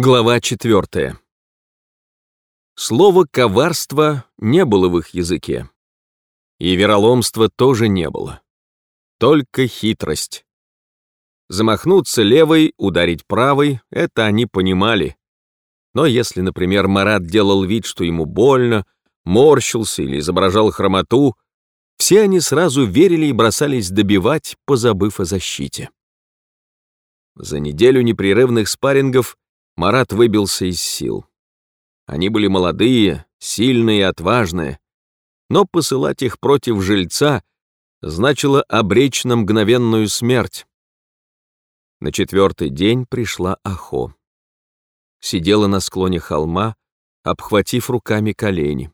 Глава четвертая. Слово «коварство» не было в их языке. И вероломства тоже не было. Только хитрость. Замахнуться левой, ударить правой — это они понимали. Но если, например, Марат делал вид, что ему больно, морщился или изображал хромоту, все они сразу верили и бросались добивать, позабыв о защите. За неделю непрерывных спаррингов Марат выбился из сил. Они были молодые, сильные и отважные, но посылать их против жильца значило обречь на мгновенную смерть. На четвертый день пришла Ахо. Сидела на склоне холма, обхватив руками колени.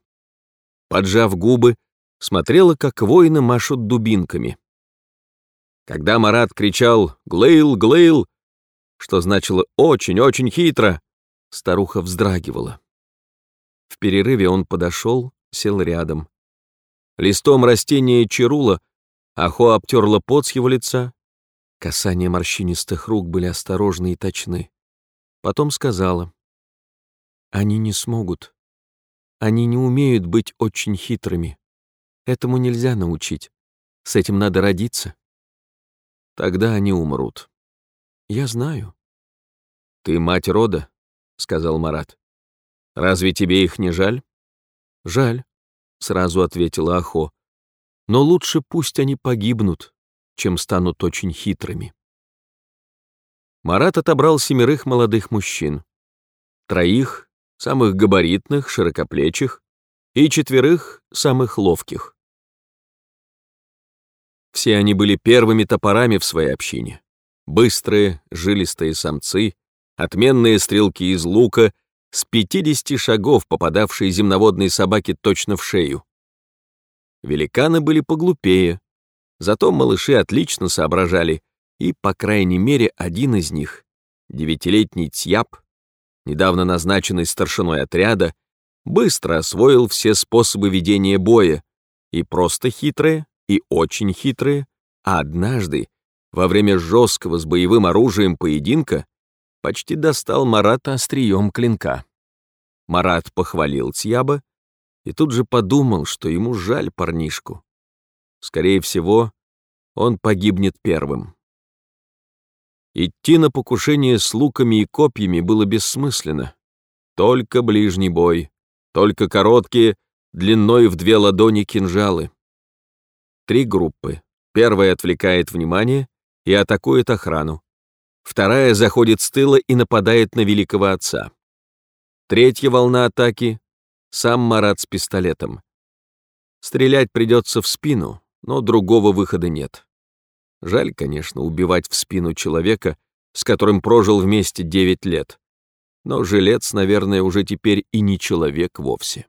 Поджав губы, смотрела, как воины машут дубинками. Когда Марат кричал «Глейл, Глейл!», что значило «очень-очень хитро», старуха вздрагивала. В перерыве он подошел, сел рядом. Листом растения чарула Ахо обтерла пот с его лица. Касания морщинистых рук были осторожны и точны. Потом сказала, «Они не смогут. Они не умеют быть очень хитрыми. Этому нельзя научить. С этим надо родиться. Тогда они умрут. Я знаю. Ты мать рода, сказал Марат. Разве тебе их не жаль? Жаль, сразу ответила Ахо. Но лучше пусть они погибнут, чем станут очень хитрыми. Марат отобрал семерых молодых мужчин. Троих, самых габаритных, широкоплечих, и четверых, самых ловких. Все они были первыми топорами в своей общине. Быстрые, жилистые самцы, отменные стрелки из лука, с 50 шагов попадавшие земноводной собаке точно в шею. Великаны были поглупее, зато малыши отлично соображали, и, по крайней мере, один из них, девятилетний Тьяп, недавно назначенный старшиной отряда, быстро освоил все способы ведения боя, и просто хитрые, и очень хитрые, а однажды во время жесткого с боевым оружием поединка почти достал Марата острием клинка. Марат похвалил Тьяба и тут же подумал, что ему жаль парнишку. Скорее всего, он погибнет первым. Идти на покушение с луками и копьями было бессмысленно. Только ближний бой, только короткие, длиной в две ладони кинжалы. Три группы. Первая отвлекает внимание, и атакует охрану. Вторая заходит с тыла и нападает на великого отца. Третья волна атаки — сам Марат с пистолетом. Стрелять придется в спину, но другого выхода нет. Жаль, конечно, убивать в спину человека, с которым прожил вместе 9 лет. Но жилец, наверное, уже теперь и не человек вовсе.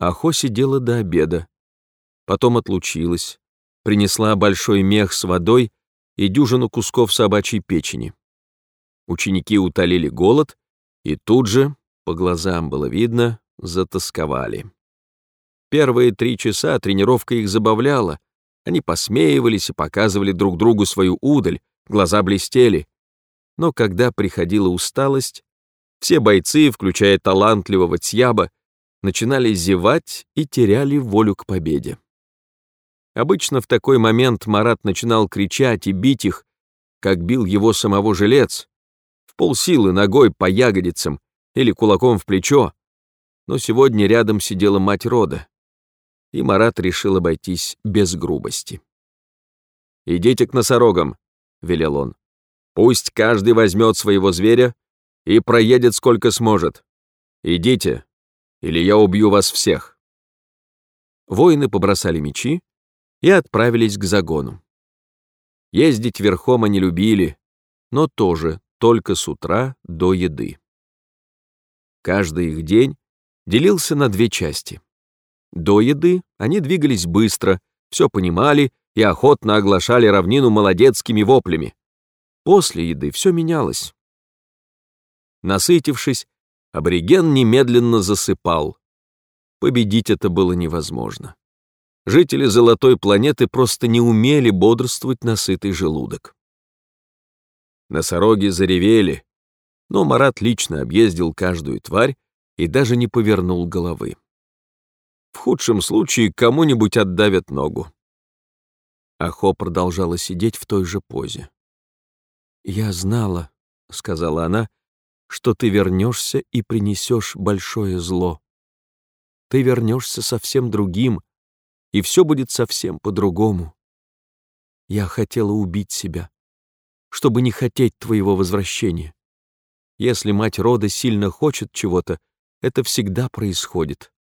Ахо сидела до обеда, потом отлучилась, принесла большой мех с водой и дюжину кусков собачьей печени. Ученики утолили голод и тут же, по глазам было видно, затасковали. Первые три часа тренировка их забавляла, они посмеивались и показывали друг другу свою удаль, глаза блестели. Но когда приходила усталость, все бойцы, включая талантливого Тьяба, начинали зевать и теряли волю к победе. Обычно в такой момент Марат начинал кричать и бить их, как бил его самого жилец, в полсилы ногой по ягодицам или кулаком в плечо, но сегодня рядом сидела мать рода, и Марат решил обойтись без грубости. «Идите к носорогам», — велел он. «Пусть каждый возьмет своего зверя и проедет сколько сможет. Идите, или я убью вас всех». Воины побросали мечи и отправились к загону. Ездить верхом они любили, но тоже только с утра до еды. Каждый их день делился на две части. До еды они двигались быстро, все понимали и охотно оглашали равнину молодецкими воплями. После еды все менялось. Насытившись, абориген немедленно засыпал. Победить это было невозможно жители золотой планеты просто не умели бодрствовать на сытый желудок. Носороги заревели, Но Марат лично объездил каждую тварь и даже не повернул головы. В худшем случае кому-нибудь отдавят ногу. Ахо продолжала сидеть в той же позе. «Я знала», — сказала она, — «что ты вернешься и принесешь большое зло. Ты вернешься совсем другим, и все будет совсем по-другому. Я хотела убить себя, чтобы не хотеть твоего возвращения. Если мать рода сильно хочет чего-то, это всегда происходит.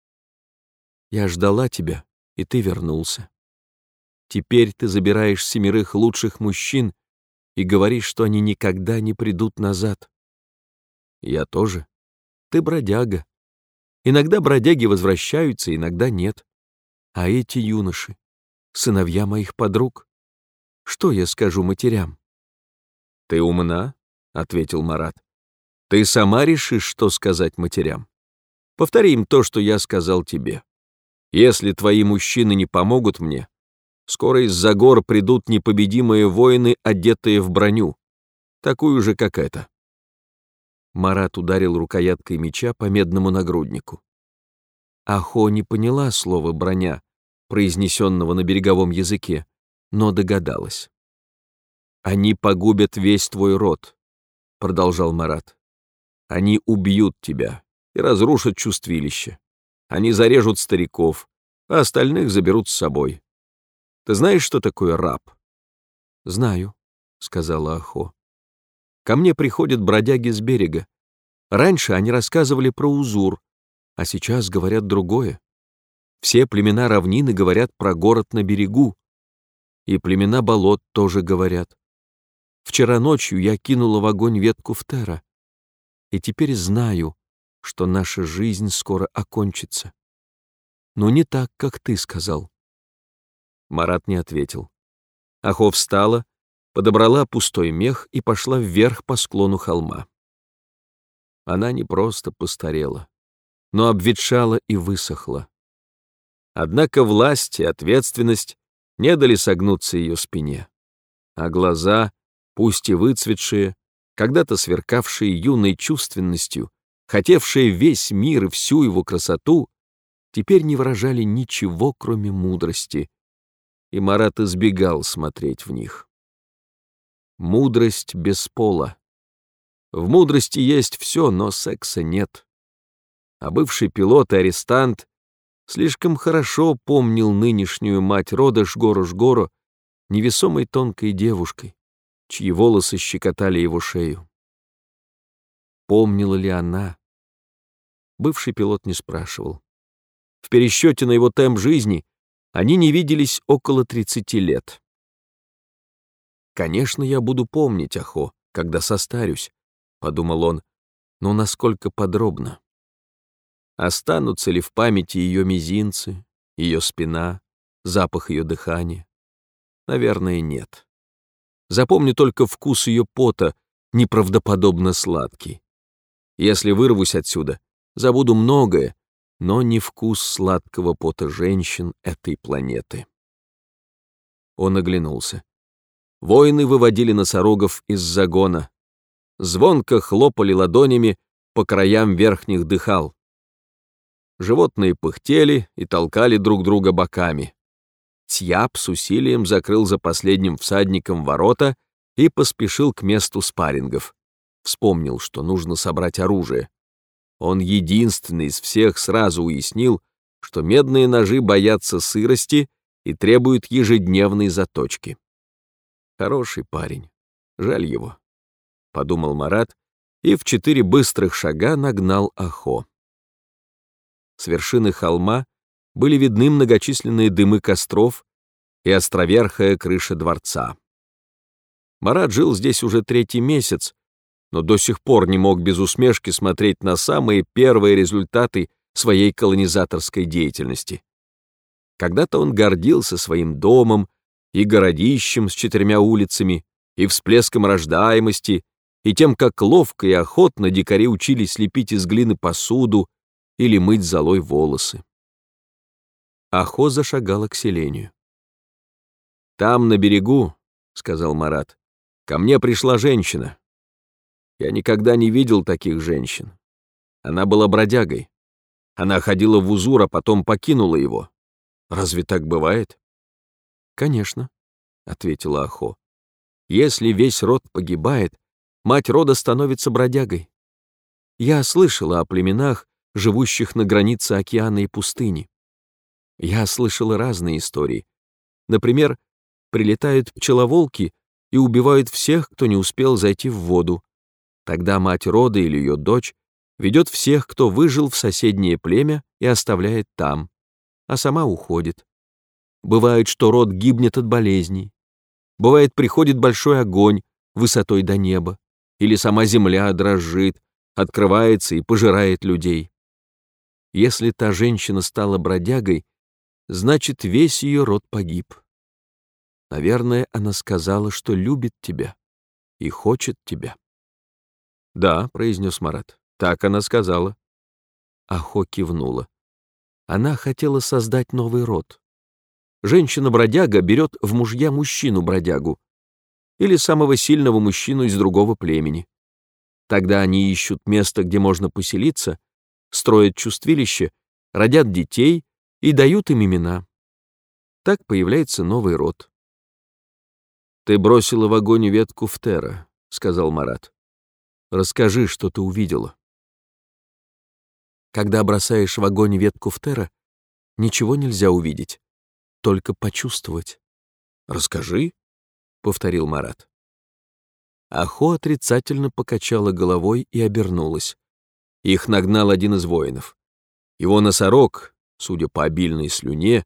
Я ждала тебя, и ты вернулся. Теперь ты забираешь семерых лучших мужчин и говоришь, что они никогда не придут назад. Я тоже. Ты бродяга. Иногда бродяги возвращаются, иногда нет. А эти юноши — сыновья моих подруг. Что я скажу матерям? Ты умна, — ответил Марат. Ты сама решишь, что сказать матерям. Повтори им то, что я сказал тебе. Если твои мужчины не помогут мне, скоро из-за гор придут непобедимые воины, одетые в броню, такую же, как эта. Марат ударил рукояткой меча по медному нагруднику. Ахо не поняла слова «броня», произнесенного на береговом языке, но догадалась. «Они погубят весь твой род», — продолжал Марат. «Они убьют тебя, и разрушат чувствилище. Они зарежут стариков, а остальных заберут с собой. Ты знаешь, что такое раб? Знаю, сказала Ахо. Ко мне приходят бродяги с берега. Раньше они рассказывали про узур, а сейчас говорят другое. Все племена равнины говорят про город на берегу. И племена болот тоже говорят. Вчера ночью я кинула в огонь ветку в Тера. И теперь знаю, что наша жизнь скоро окончится. Но не так, как ты сказал. Марат не ответил. Ахов встала, подобрала пустой мех и пошла вверх по склону холма. Она не просто постарела, но обветшала и высохла. Однако власть и ответственность не дали согнуться ее спине, а глаза, пусть и выцветшие, когда-то сверкавшие юной чувственностью, хотевшие весь мир и всю его красоту, теперь не выражали ничего, кроме мудрости, и Марат избегал смотреть в них. Мудрость без пола. В мудрости есть все, но секса нет. А бывший пилот и арестант слишком хорошо помнил нынешнюю мать рода Жгору-Жгору невесомой тонкой девушкой, чьи волосы щекотали его шею. Помнила ли она? Бывший пилот не спрашивал. В пересчете на его темп жизни они не виделись около 30 лет. «Конечно, я буду помнить Ахо, когда состарюсь», — подумал он, — «но насколько подробно? Останутся ли в памяти ее мизинцы, ее спина, запах ее дыхания? Наверное, нет. Запомню только вкус ее пота, неправдоподобно сладкий. Если вырвусь отсюда, забуду многое, но не вкус сладкого пота женщин этой планеты. Он оглянулся. Воины выводили носорогов из загона. Звонко хлопали ладонями по краям верхних дыхал. Животные пыхтели и толкали друг друга боками. Тьяп с усилием закрыл за последним всадником ворота и поспешил к месту спаррингов. Вспомнил, что нужно собрать оружие. Он единственный из всех сразу уяснил, что медные ножи боятся сырости и требуют ежедневной заточки. Хороший парень, жаль его, — подумал Марат и в четыре быстрых шага нагнал Ахо. С вершины холма были видны многочисленные дымы костров и островерхая крыша дворца. Марат жил здесь уже третий месяц, но до сих пор не мог без усмешки смотреть на самые первые результаты своей колонизаторской деятельности. Когда-то он гордился своим домом и городищем с четырьмя улицами, и всплеском рождаемости, и тем, как ловко и охотно дикари учились лепить из глины посуду или мыть золой волосы. Ахо зашагала к селению. «Там, на берегу, — сказал Марат, — ко мне пришла женщина. Я никогда не видел таких женщин. Она была бродягой. Она ходила в узур, а потом покинула его. Разве так бывает? Конечно, ответила Ахо. Если весь род погибает, мать рода становится бродягой. Я слышала о племенах, живущих на границе океана и пустыни. Я слышала разные истории. Например, прилетают пчеловолки и убивают всех, кто не успел зайти в воду. Тогда мать рода или ее дочь ведет всех, кто выжил в соседнее племя и оставляет там, а сама уходит. Бывает, что род гибнет от болезней. Бывает, приходит большой огонь высотой до неба, или сама земля дрожит, открывается и пожирает людей. Если та женщина стала бродягой, значит, весь ее род погиб. Наверное, она сказала, что любит тебя и хочет тебя. «Да», — произнес Марат, — «так она сказала». Ахо кивнула. Она хотела создать новый род. Женщина-бродяга берет в мужья мужчину-бродягу или самого сильного мужчину из другого племени. Тогда они ищут место, где можно поселиться, строят чувствилище, родят детей и дают им имена. Так появляется новый род. «Ты бросила в огонь ветку в Тера», — сказал Марат. «Расскажи, что ты увидела». Когда бросаешь в огонь ветку в Тера, ничего нельзя увидеть, только почувствовать. «Расскажи», — повторил Марат. Ахо отрицательно покачала головой и обернулась. Их нагнал один из воинов. Его носорог, судя по обильной слюне,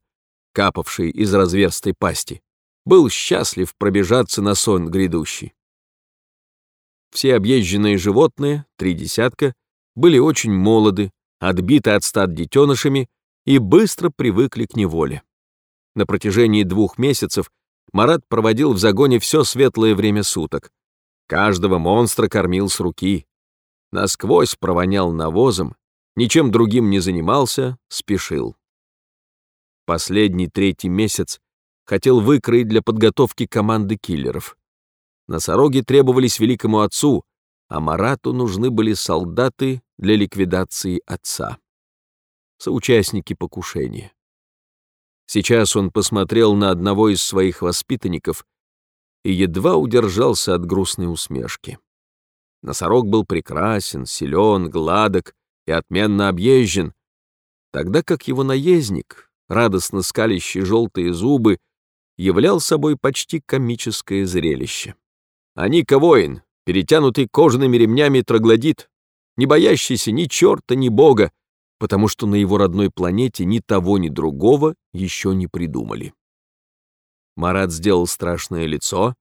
капавшей из разверстой пасти, был счастлив пробежаться на сон грядущий. Все объезженные животные, три десятка, были очень молоды, отбиты от стад детенышами и быстро привыкли к неволе. На протяжении двух месяцев Марат проводил в загоне все светлое время суток. Каждого монстра кормил с руки. Насквозь провонял навозом, ничем другим не занимался, спешил. Последний третий месяц хотел выкроить для подготовки команды киллеров. Носороги требовались великому отцу, а Марату нужны были солдаты для ликвидации отца. Соучастники покушения. Сейчас он посмотрел на одного из своих воспитанников и едва удержался от грустной усмешки. Носорог был прекрасен, силен, гладок и отменно объезжен, тогда как его наездник, радостно скалящий желтые зубы, являл собой почти комическое зрелище. А Ника воин, перетянутый кожаными ремнями троглодит, не боящийся ни черта, ни бога, потому что на его родной планете ни того, ни другого еще не придумали. Марат сделал страшное лицо,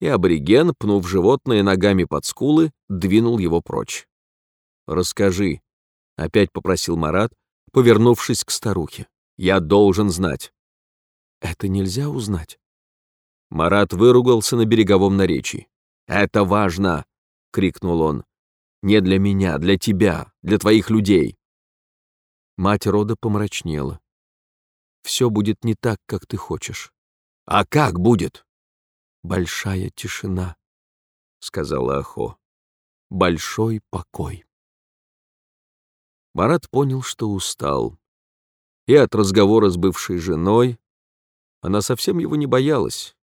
и абориген, пнув животное ногами под скулы, двинул его прочь. «Расскажи», — опять попросил Марат, повернувшись к старухе. «Я должен знать». «Это нельзя узнать». Марат выругался на береговом наречии. «Это важно!» — крикнул он. «Не для меня, для тебя, для твоих людей!» Мать рода помрачнела. «Все будет не так, как ты хочешь». «А как будет?» «Большая тишина», — сказала Ахо. «Большой покой». Марат понял, что устал. И от разговора с бывшей женой она совсем его не боялась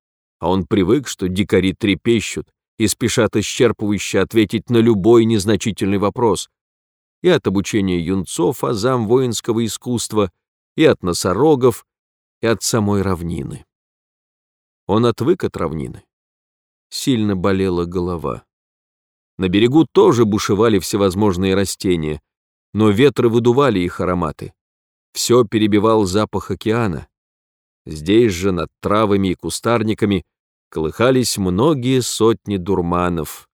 а он привык, что дикари трепещут и спешат исчерпывающе ответить на любой незначительный вопрос. И от обучения юнцов азам воинского искусства, и от носорогов, и от самой равнины. Он отвык от равнины. Сильно болела голова. На берегу тоже бушевали всевозможные растения, но ветры выдували их ароматы. Все перебивал запах океана. Здесь же, над травами и кустарниками, колыхались многие сотни дурманов,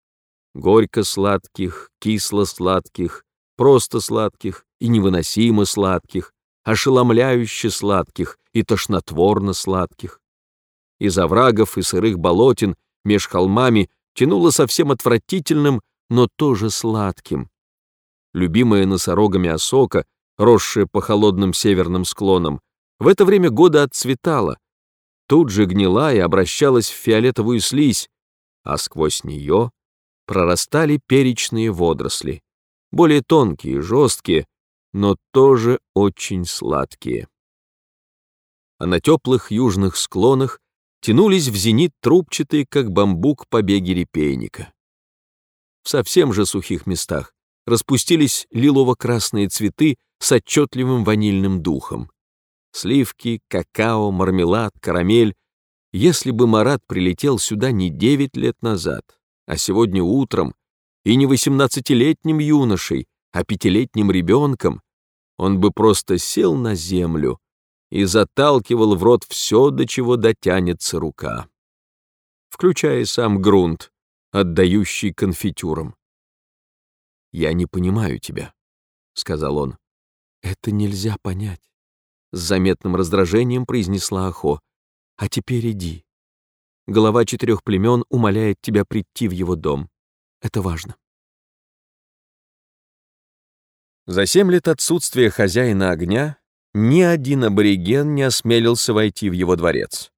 горько-сладких, кисло-сладких, просто сладких и невыносимо сладких, ошеломляюще сладких и тошнотворно сладких. Из оврагов и сырых болотин меж холмами тянуло совсем отвратительным, но тоже сладким. Любимая носорогами осока, росшая по холодным северным склонам, в это время года отцветала, тут же гнила и обращалась в фиолетовую слизь, а сквозь нее прорастали перечные водоросли, более тонкие, жесткие, но тоже очень сладкие. А на теплых южных склонах тянулись в зенит трубчатые, как бамбук, побеги репейника. В совсем же сухих местах распустились лилово-красные цветы с отчетливым ванильным духом. Сливки, какао, мармелад, карамель. Если бы Марат прилетел сюда не девять лет назад, а сегодня утром, и не восемнадцатилетним юношей, а пятилетним ребенком, он бы просто сел на землю и заталкивал в рот все, до чего дотянется рука, включая сам грунт, отдающий конфитюром. «Я не понимаю тебя», — сказал он. «Это нельзя понять», — с заметным раздражением произнесла Ахо. «А теперь иди. Голова четырех племен умоляет тебя прийти в его дом. Это важно». За семь лет отсутствия хозяина огня ни один абориген не осмелился войти в его дворец.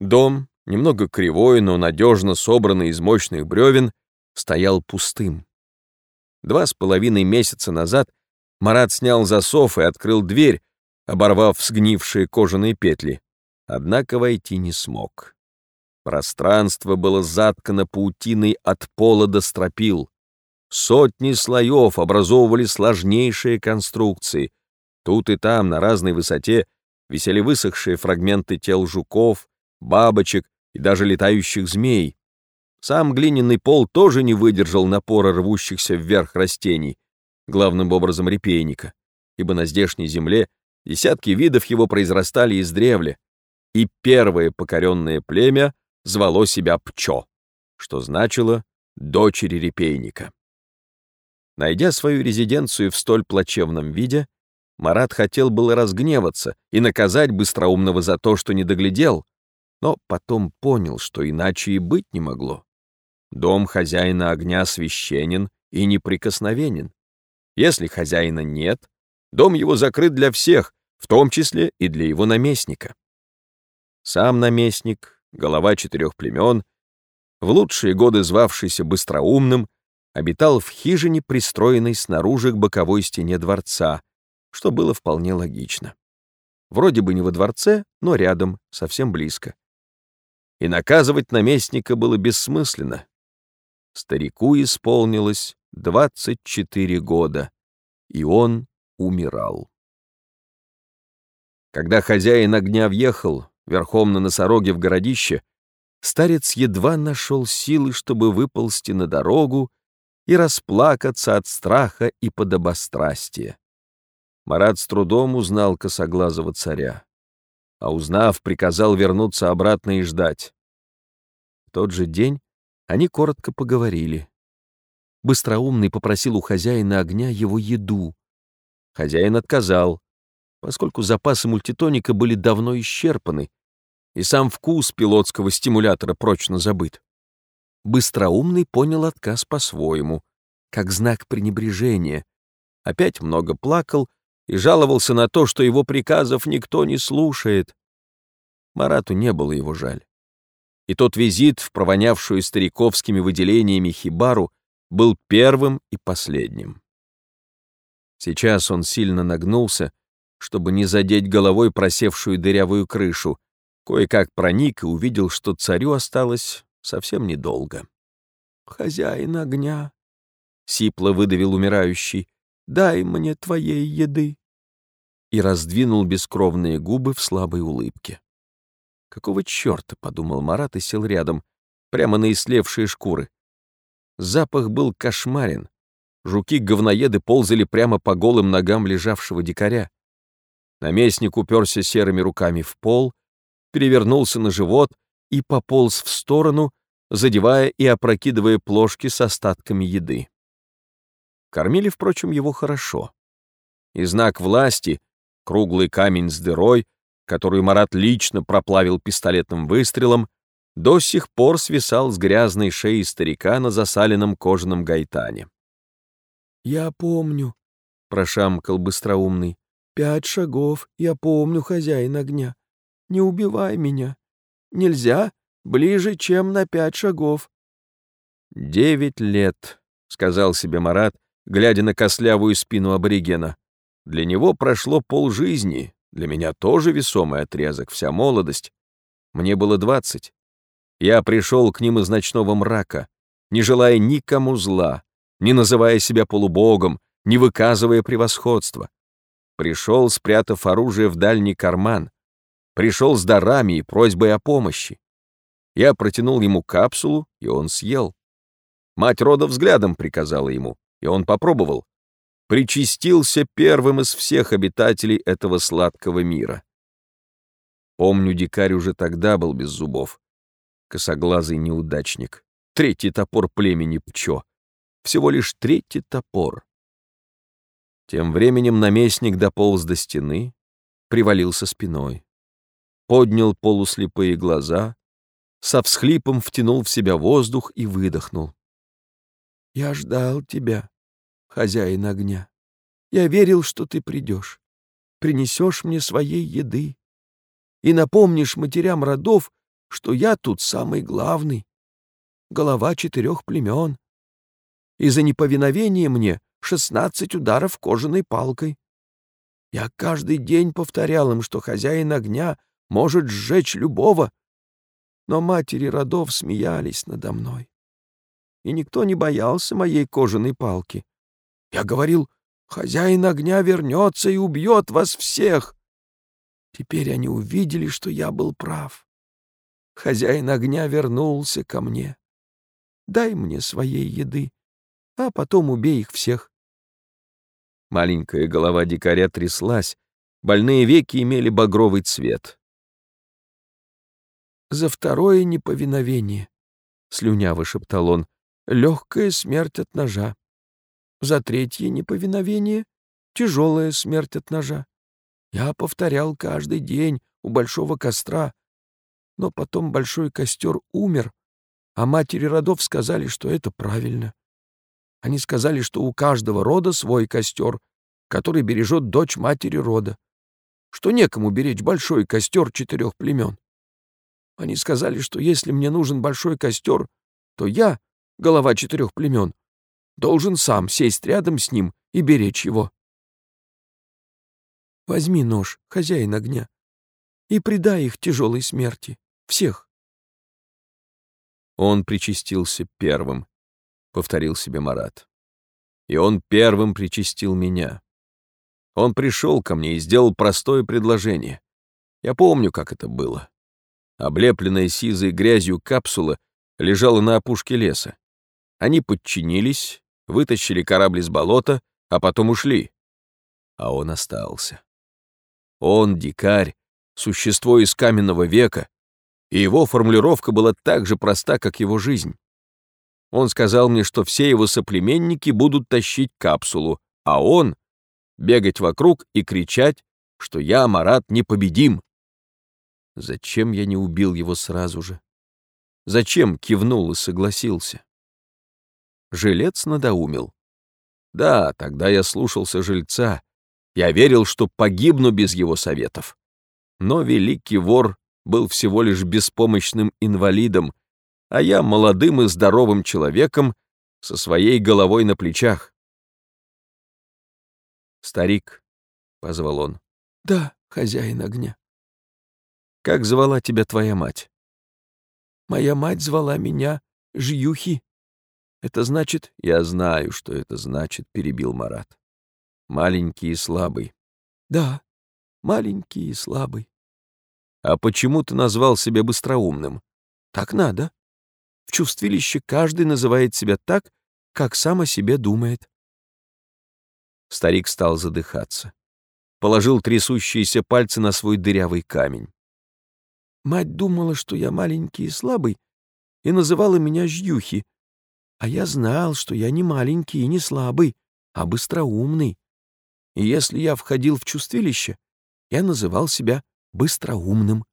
Дом, немного кривой, но надежно собранный из мощных бревен, стоял пустым. Два с половиной месяца назад Марат снял засов и открыл дверь, оборвав сгнившие кожаные петли, однако войти не смог. Пространство было заткано паутиной от пола до стропил. Сотни слоев образовывали сложнейшие конструкции. Тут и там, на разной высоте, висели высохшие фрагменты тел жуков, бабочек и даже летающих змей. Сам глиняный пол тоже не выдержал напора рвущихся вверх растений, главным образом репейника, ибо на здешней земле десятки видов его произрастали из древля, и первое покоренное племя звало себя Пчо, что значило «дочери репейника». Найдя свою резиденцию в столь плачевном виде, Марат хотел было разгневаться и наказать быстроумного за то, что не доглядел, но потом понял, что иначе и быть не могло. Дом хозяина огня священен и неприкосновенен. Если хозяина нет, дом его закрыт для всех, в том числе и для его наместника. Сам наместник, голова четырех племен, в лучшие годы звавшийся Быстроумным, обитал в хижине, пристроенной снаружи к боковой стене дворца, что было вполне логично. Вроде бы не во дворце, но рядом, совсем близко. И наказывать наместника было бессмысленно. Старику исполнилось 24 года, и он умирал. Когда хозяин огня въехал, верхом на носороге в городище, старец едва нашел силы, чтобы выползти на дорогу и расплакаться от страха и подобострастия. Марат с трудом узнал косоглазого царя, а узнав, приказал вернуться обратно и ждать. В тот же день они коротко поговорили. Быстроумный попросил у хозяина огня его еду. Хозяин отказал, поскольку запасы мультитоника были давно исчерпаны, и сам вкус пилотского стимулятора прочно забыт. Быстроумный понял отказ по-своему, как знак пренебрежения. Опять много плакал и жаловался на то, что его приказов никто не слушает. Марату не было его жаль. И тот визит в провонявшую стариковскими выделениями хибару был первым и последним. Сейчас он сильно нагнулся, чтобы не задеть головой просевшую дырявую крышу, кое-как проник и увидел, что царю осталось совсем недолго. «Хозяин огня», — сипло выдавил умирающий, — «дай мне твоей еды» и раздвинул бескровные губы в слабой улыбке. «Какого черта?» — подумал Марат и сел рядом, прямо на ислевшие шкуры. Запах был кошмарен. Жуки-говноеды ползали прямо по голым ногам лежавшего дикаря. Наместник уперся серыми руками в пол, перевернулся на живот и пополз в сторону, задевая и опрокидывая плошки с остатками еды. Кормили, впрочем, его хорошо. И знак власти, круглый камень с дырой, который Марат лично проплавил пистолетным выстрелом, до сих пор свисал с грязной шеи старика на засаленном кожаном гайтане. «Я помню», — прошамкал быстроумный, — «пять шагов, я помню, хозяин огня. Не убивай меня. Нельзя ближе, чем на пять шагов». «Девять лет», — сказал себе Марат, глядя на кослявую спину аборигена. «Для него прошло полжизни, для меня тоже весомый отрезок, вся молодость. Мне было двадцать. Я пришел к ним из ночного мрака, не желая никому зла, не называя себя полубогом, не выказывая превосходства. Пришел, спрятав оружие в дальний карман. Пришел с дарами и просьбой о помощи. Я протянул ему капсулу, и он съел. Мать рода взглядом приказала ему, и он попробовал. Причастился первым из всех обитателей этого сладкого мира. Помню, дикарь уже тогда был без зубов. Косоглазый неудачник. Третий топор племени Пчо. Всего лишь третий топор. Тем временем наместник дополз до стены, привалился спиной, поднял полуслепые глаза, со всхлипом втянул в себя воздух и выдохнул. «Я ждал тебя, хозяин огня. Я верил, что ты придешь, принесешь мне своей еды и напомнишь матерям родов, что я тут самый главный, голова четырех племен. И за неповиновение мне шестнадцать ударов кожаной палкой. Я каждый день повторял им, что хозяин огня может сжечь любого, но матери родов смеялись надо мной. И никто не боялся моей кожаной палки. Я говорил, хозяин огня вернется и убьет вас всех. Теперь они увидели, что я был прав. Хозяин огня вернулся ко мне. Дай мне своей еды, а потом убей их всех. Маленькая голова дикаря тряслась, больные веки имели багровый цвет. «За второе неповиновение», — слюняво шептал он, — «легкая смерть от ножа. За третье неповиновение — тяжелая смерть от ножа. Я повторял каждый день у большого костра, но потом большой костер умер, а матери родов сказали, что это правильно. Они сказали, что у каждого рода свой костер, который бережет дочь матери рода, что некому беречь большой костер четырех племен. Они сказали, что если мне нужен большой костер, то я, голова четырех племен, должен сам сесть рядом с ним и беречь его. Возьми нож, хозяин огня, и предай их тяжелой смерти, всех. Он причастился первым, повторил себе Марат. И он первым причастил меня. Он пришел ко мне и сделал простое предложение. Я помню, как это было. Облепленная сизой грязью капсула лежала на опушке леса. Они подчинились, вытащили корабль из болота, а потом ушли. А он остался. Он, дикарь, существо из каменного века, и его формулировка была так же проста, как его жизнь. Он сказал мне, что все его соплеменники будут тащить капсулу, а он — бегать вокруг и кричать, что я, Марат, непобедим. Зачем я не убил его сразу же? Зачем кивнул и согласился? Жилец надоумил. Да, тогда я слушался жильца. Я верил, что погибну без его советов. Но великий вор был всего лишь беспомощным инвалидом, а я молодым и здоровым человеком со своей головой на плечах. «Старик», — позвал он. «Да, хозяин огня». «Как звала тебя твоя мать?» «Моя мать звала меня Жьюхи». «Это значит...» «Я знаю, что это значит», — перебил Марат. «Маленький и слабый». «Да, маленький и слабый». «А почему ты назвал себя быстроумным?» «Так надо. В чувствилище каждый называет себя так, как сам о себе думает. Старик стал задыхаться. Положил трясущиеся пальцы на свой дырявый камень. Мать думала, что я маленький и слабый, и называла меня Жьюхи. А я знал, что я не маленький и не слабый, а быстроумный. И если я входил в чувствилище, я называл себя быстроумным.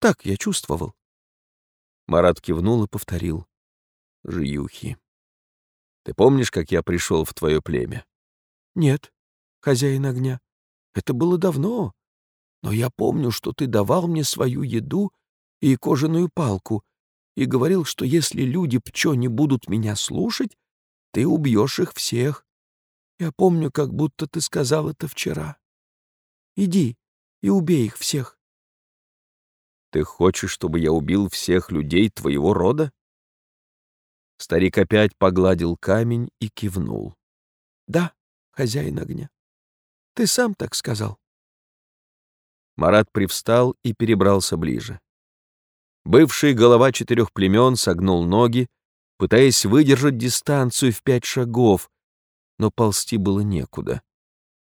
Так я чувствовал. Марат кивнул и повторил. «Жиюхи, ты помнишь, как я пришел в твое племя?» «Нет, хозяин огня. Это было давно. Но я помню, что ты давал мне свою еду и кожаную палку, и говорил, что если люди пчо не будут меня слушать, ты убьешь их всех. Я помню, как будто ты сказал это вчера. Иди и убей их всех. Ты хочешь, чтобы я убил всех людей твоего рода? Старик опять погладил камень и кивнул. Да, хозяин огня. Ты сам так сказал. Марат привстал и перебрался ближе. Бывший голова четырех племен согнул ноги, пытаясь выдержать дистанцию в пять шагов, но ползти было некуда.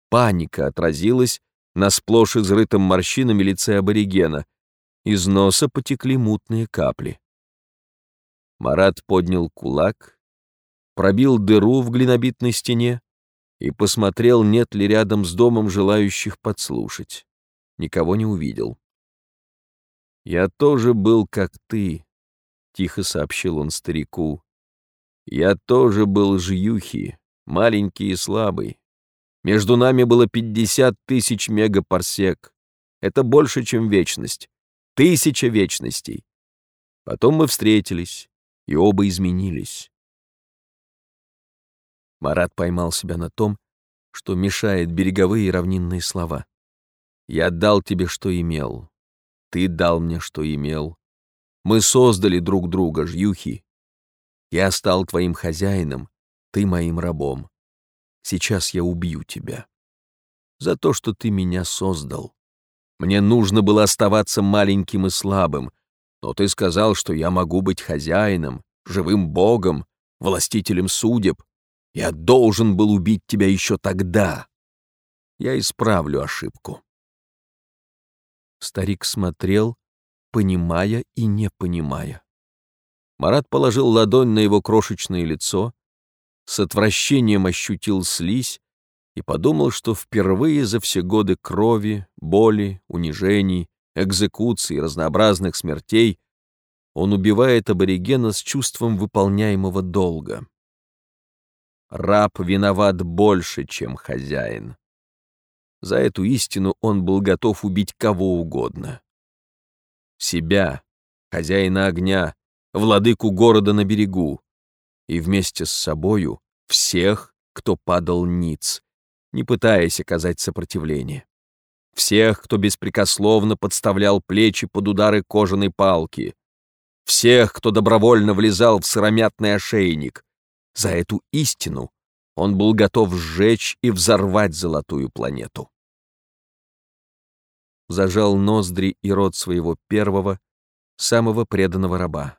Паника отразилась на сплошь изрытом морщинами лице аборигена. Из носа потекли мутные капли. Марат поднял кулак, пробил дыру в глинобитной стене и посмотрел, нет ли рядом с домом желающих подслушать никого не увидел. «Я тоже был, как ты», — тихо сообщил он старику. «Я тоже был жьюхи, маленький и слабый. Между нами было пятьдесят тысяч мегапарсек. Это больше, чем вечность. Тысяча вечностей. Потом мы встретились, и оба изменились». Марат поймал себя на том, что мешает береговые и равнинные слова. Я дал тебе, что имел. Ты дал мне, что имел. Мы создали друг друга, жьюхи. Я стал твоим хозяином, ты моим рабом. Сейчас я убью тебя. За то, что ты меня создал. Мне нужно было оставаться маленьким и слабым, но ты сказал, что я могу быть хозяином, живым богом, властителем судеб. Я должен был убить тебя еще тогда. Я исправлю ошибку. Старик смотрел, понимая и не понимая. Марат положил ладонь на его крошечное лицо, с отвращением ощутил слизь и подумал, что впервые за все годы крови, боли, унижений, экзекуций, разнообразных смертей он убивает аборигена с чувством выполняемого долга. Раб виноват больше, чем хозяин. За эту истину он был готов убить кого угодно. Себя, хозяина огня, владыку города на берегу, и вместе с собою всех, кто падал ниц, не пытаясь оказать сопротивление. Всех, кто беспрекословно подставлял плечи под удары кожаной палки. Всех, кто добровольно влезал в сыромятный ошейник. За эту истину он был готов сжечь и взорвать золотую планету. Зажал ноздри и рот своего первого, самого преданного раба.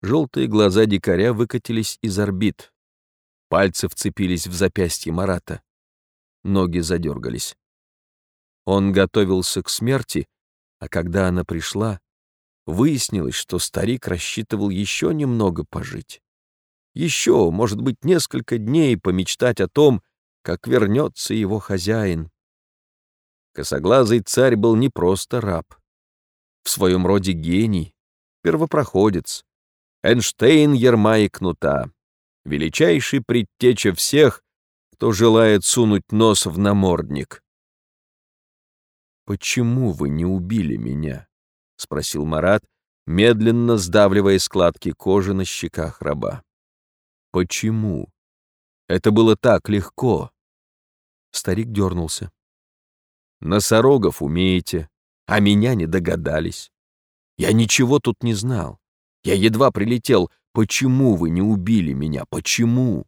Желтые глаза дикаря выкатились из орбит. Пальцы вцепились в запястье Марата. Ноги задергались. Он готовился к смерти, а когда она пришла, выяснилось, что старик рассчитывал еще немного пожить еще, может быть, несколько дней помечтать о том, как вернется его хозяин. Косоглазый царь был не просто раб. В своем роде гений, первопроходец, Эйнштейн Ерма Кнута, величайший предтеча всех, кто желает сунуть нос в намордник. «Почему вы не убили меня?» — спросил Марат, медленно сдавливая складки кожи на щеках раба. Почему? Это было так легко. Старик дернулся. Носорогов умеете, а меня не догадались. Я ничего тут не знал. Я едва прилетел. Почему вы не убили меня? Почему?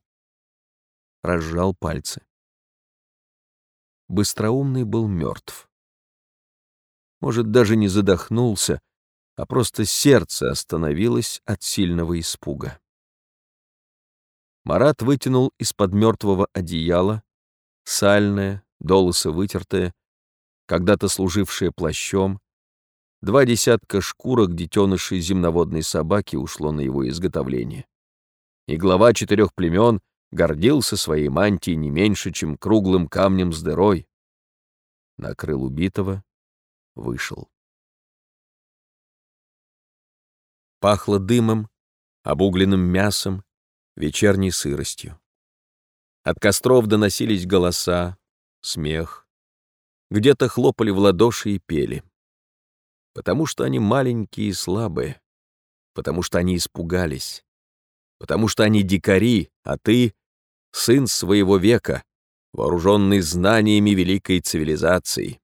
Разжал пальцы. Быстроумный был мертв. Может, даже не задохнулся, а просто сердце остановилось от сильного испуга. Марат вытянул из-под мертвого одеяла, сальное, долосо вытертое, когда-то служившее плащом, два десятка шкурок детенышей земноводной собаки ушло на его изготовление. И глава четырех племен гордился своей мантией не меньше, чем круглым камнем с дырой. Накрыл убитого, вышел. Пахло дымом, обугленным мясом, вечерней сыростью. От костров доносились голоса, смех. Где-то хлопали в ладоши и пели. Потому что они маленькие и слабые. потому что они испугались, потому что они дикари, а ты — сын своего века, вооруженный знаниями великой цивилизации.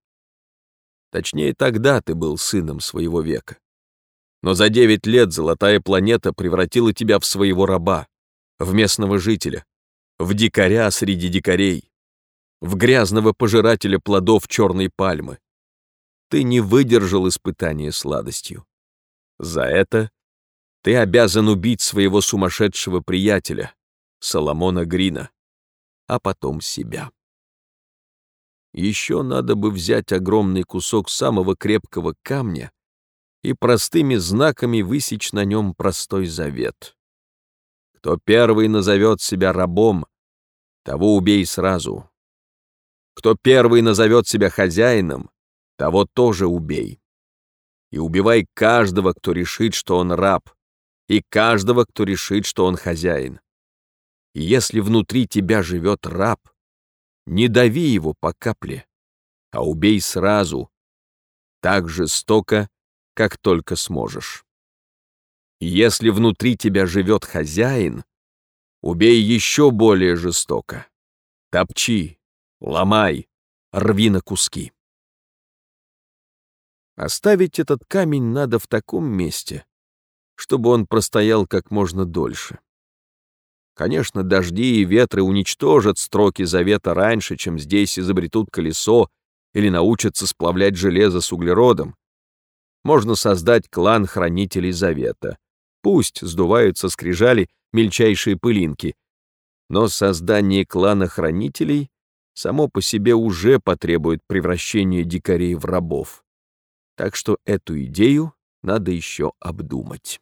Точнее, тогда ты был сыном своего века. Но за девять лет золотая планета превратила тебя в своего раба, в местного жителя, в дикаря среди дикарей, в грязного пожирателя плодов черной пальмы. Ты не выдержал испытания сладостью. За это ты обязан убить своего сумасшедшего приятеля, Соломона Грина, а потом себя. Еще надо бы взять огромный кусок самого крепкого камня и простыми знаками высечь на нем простой завет. Кто первый назовет себя рабом, того убей сразу. Кто первый назовет себя хозяином, того тоже убей. И убивай каждого, кто решит, что он раб, и каждого, кто решит, что он хозяин. И если внутри тебя живет раб, не дави его по капле, а убей сразу, так жестоко, как только сможешь. Если внутри тебя живет хозяин, убей еще более жестоко. Топчи, ломай, рви на куски. Оставить этот камень надо в таком месте, чтобы он простоял как можно дольше. Конечно, дожди и ветры уничтожат строки завета раньше, чем здесь изобретут колесо или научатся сплавлять железо с углеродом. Можно создать клан хранителей завета. Пусть сдуваются скрижали мельчайшие пылинки, но создание клана хранителей само по себе уже потребует превращения дикарей в рабов. Так что эту идею надо еще обдумать.